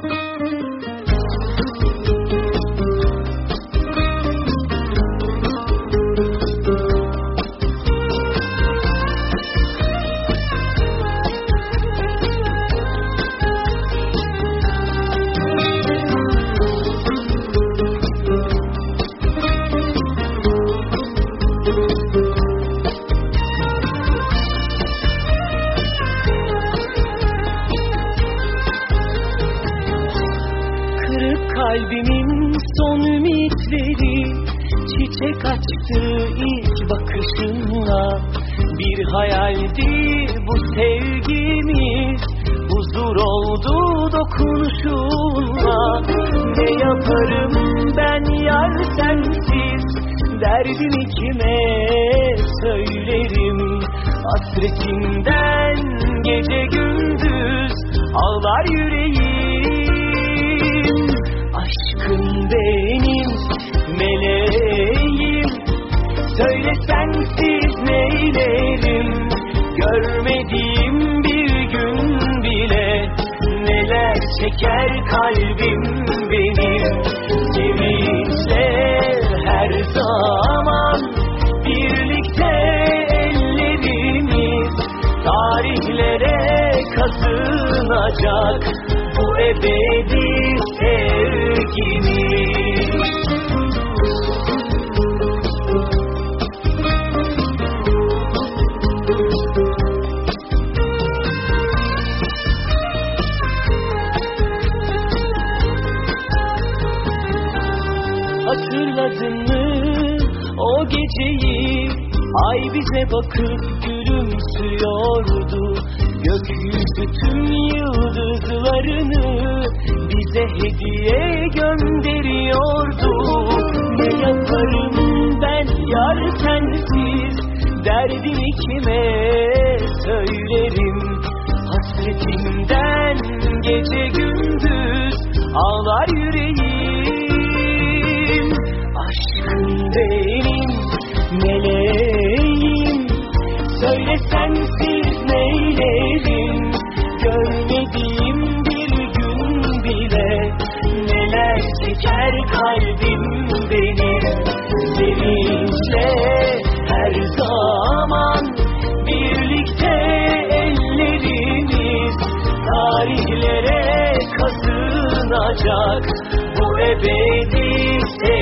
Thank you. Kalbimin son ümitleri. Çiçek açtı ilk bakışınla Bir hayaldi bu sevgimiz. Huzur oldu dokunuşunla Ne yaparım ben yar sensiz? Derdimi kime söylerim. Hasretinden gece gündüz Ağlar yüreğim Söyle sensiz neylerim? Görmediğim bir gün bile. Neler çeker kalbim benim? Sevinçle her zaman Birlikte ellerimiz Tarihlere kazınacak. Bu ebedi geceyi Ay bize bakıp gülümsüyordu. Gökyüzü tüm yıldızlarını Bize hediye gönderiyordu. Ne yaparım ben yar sensiz Derdimi kime söylerim? Hasretimden gece gündüz Ağlar kalbim benim. Sevinçle her zaman Birlikte ellerimiz Tarihlere kazınacak Bu ebedi sevgimiz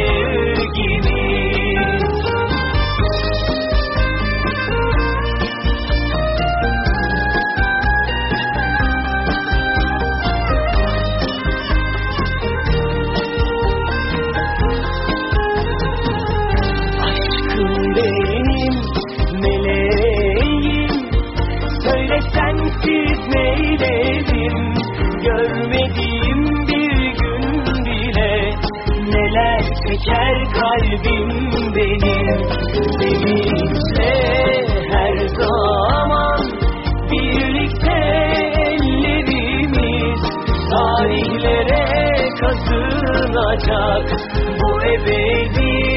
çeker kalbim benim. Sevinçle her zaman Birlikte ellerimiz Tarihlere kazınacak Bu ebedi